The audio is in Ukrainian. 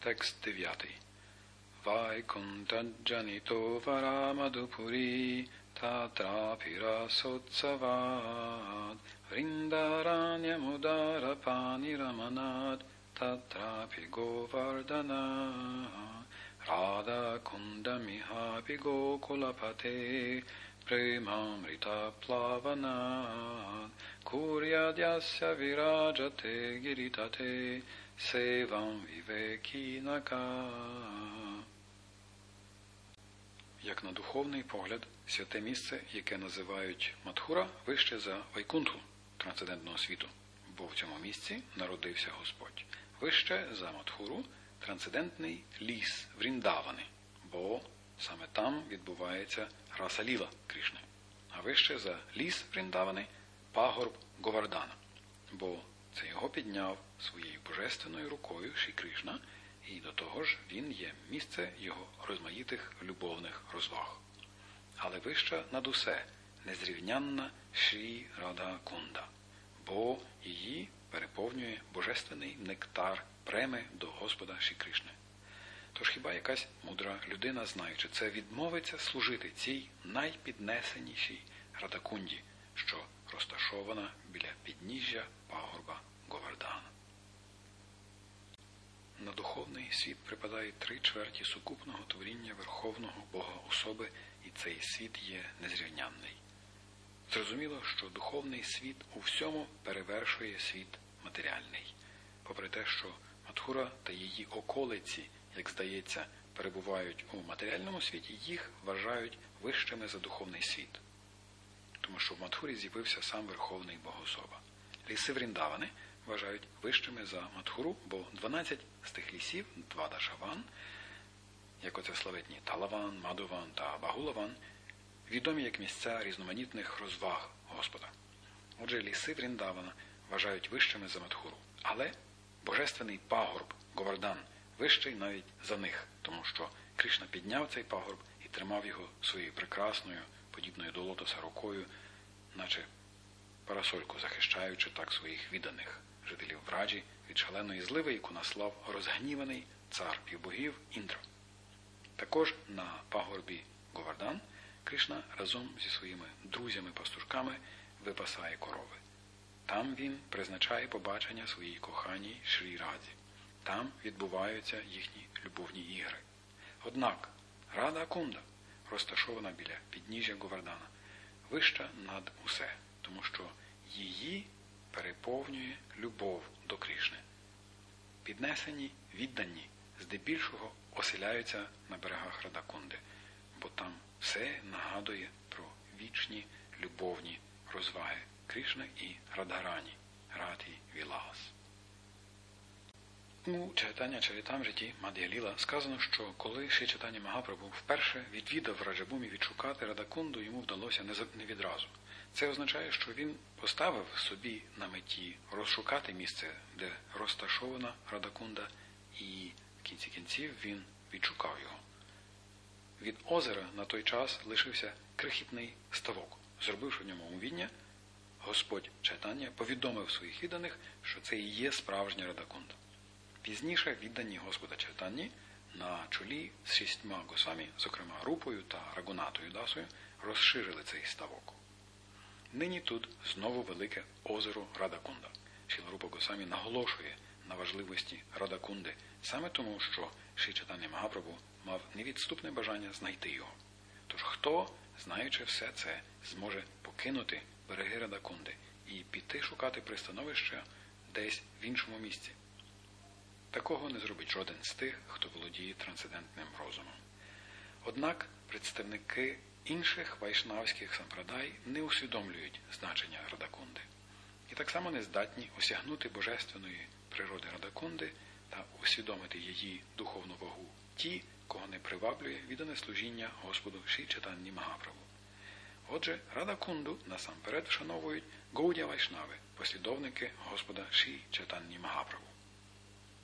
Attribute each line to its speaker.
Speaker 1: Tekst Vai Vaikuntajanito varamadupuri tatrapirasotsavad vrindaranyamudarapaniramanad tatrapi govardana radha kundamihapi gokulapate plavanat kuryadyasya virajate giritate Севам вівекінака. Як на духовний погляд, святе місце, яке називають Матхура, вище за Вайкунтху трансцендентного світу, бо в цьому місці народився Господь. Вище за Матхуру трансцендентний ліс Вріндавани, бо саме там відбувається раса ліла Кришни. А вище за ліс Вріндавани пагорб Говардана, бо це його підняв своєю божественною рукою Ші Кришна, і до того ж він є місце його розмаїтих любовних розваг. Але вища над усе незрівнянна Шрі Рада Кунда, бо її переповнює божественний нектар преми до Господа Ші Кришни. Тож хіба якась мудра людина, знаючи це, відмовиться служити цій найпіднесенішій Радакунді, що розташована біля підніжжя пагорба Говардана. На духовний світ припадає три чверті сукупного творіння Верховного Бога особи, і цей світ є незрівнянний. Зрозуміло, що духовний світ у всьому перевершує світ матеріальний, попри те, що Матхура та її околиці, як здається, перебувають у матеріальному світі, їх вважають вищими за духовний світ, тому що в Матхурі з'явився сам Верховний Богособа. Ліси Вріндавани вважають вищими за Матхуру, бо 12 з тих лісів, два Дашаван, як оце славетні Талаван, Мадуван та Багулаван, відомі як місця різноманітних розваг Господа. Отже, ліси Вріндавана вважають вищими за Матхуру. Але божественний пагорб Говардан вищий навіть за них, тому що Кришна підняв цей пагорб і тримав його своєю прекрасною, подібною до лотоса рукою, наче парасольку захищаючи так своїх відданих жителів Враджі від шаленої зливи, яку наслав розгніваний цар півбогів Індра. Також на пагорбі Говардан Кришна разом зі своїми друзями-пастушками випасає корови. Там він призначає побачення своїй коханій Шрі Раді. Там відбуваються їхні любовні ігри. Однак Рада Акунда, розташована біля підніжжя Говардана, вища над усе, тому що її переповнює любов до Кришни. Піднесені, віддані, здебільшого оселяються на берегах Радакунди, бо там все нагадує про вічні любовні розваги Кришни і Радгарані, Раті Вілас. У читання Чарітам житті Мад'яліла сказано, що коли ще читання Магапрабу вперше відвідав Раджабумі відшукати Радакунду, йому вдалося не відразу. Це означає, що він поставив собі на меті розшукати місце, де розташована Радакунда, і в кінці кінців він відшукав його. Від озера на той час лишився крихітний ставок. Зробивши в ньому уміння, Господь читання повідомив своїх відданих, що це і є справжня Радакунда. Пізніше віддані Господа читанні на чолі з шістьма госами, зокрема Рупою та Рагунатою Дасою, розширили цей ставок. Нині тут знову велике озеро Радакунда. Шіларупа Госамі наголошує на важливості Радакунди саме тому, що Шичатання Магапрабу мав невідступне бажання знайти його. Тож хто, знаючи все це, зможе покинути береги Радакунди і піти шукати пристановище десь в іншому місці? Такого не зробить жоден з тих, хто володіє трансцендентним розумом. Однак представники інших вайшнавських сампрадай не усвідомлюють значення Радакунди і так само не здатні осягнути божественної природи Радакунди та усвідомити її духовну вагу ті, кого не приваблює віддане служіння Господу Ші Читанні Магаправу. Отже, Радакунду насамперед вшановують Гоудя Вайшнави, послідовники Господа Ші Читанні Магаправу.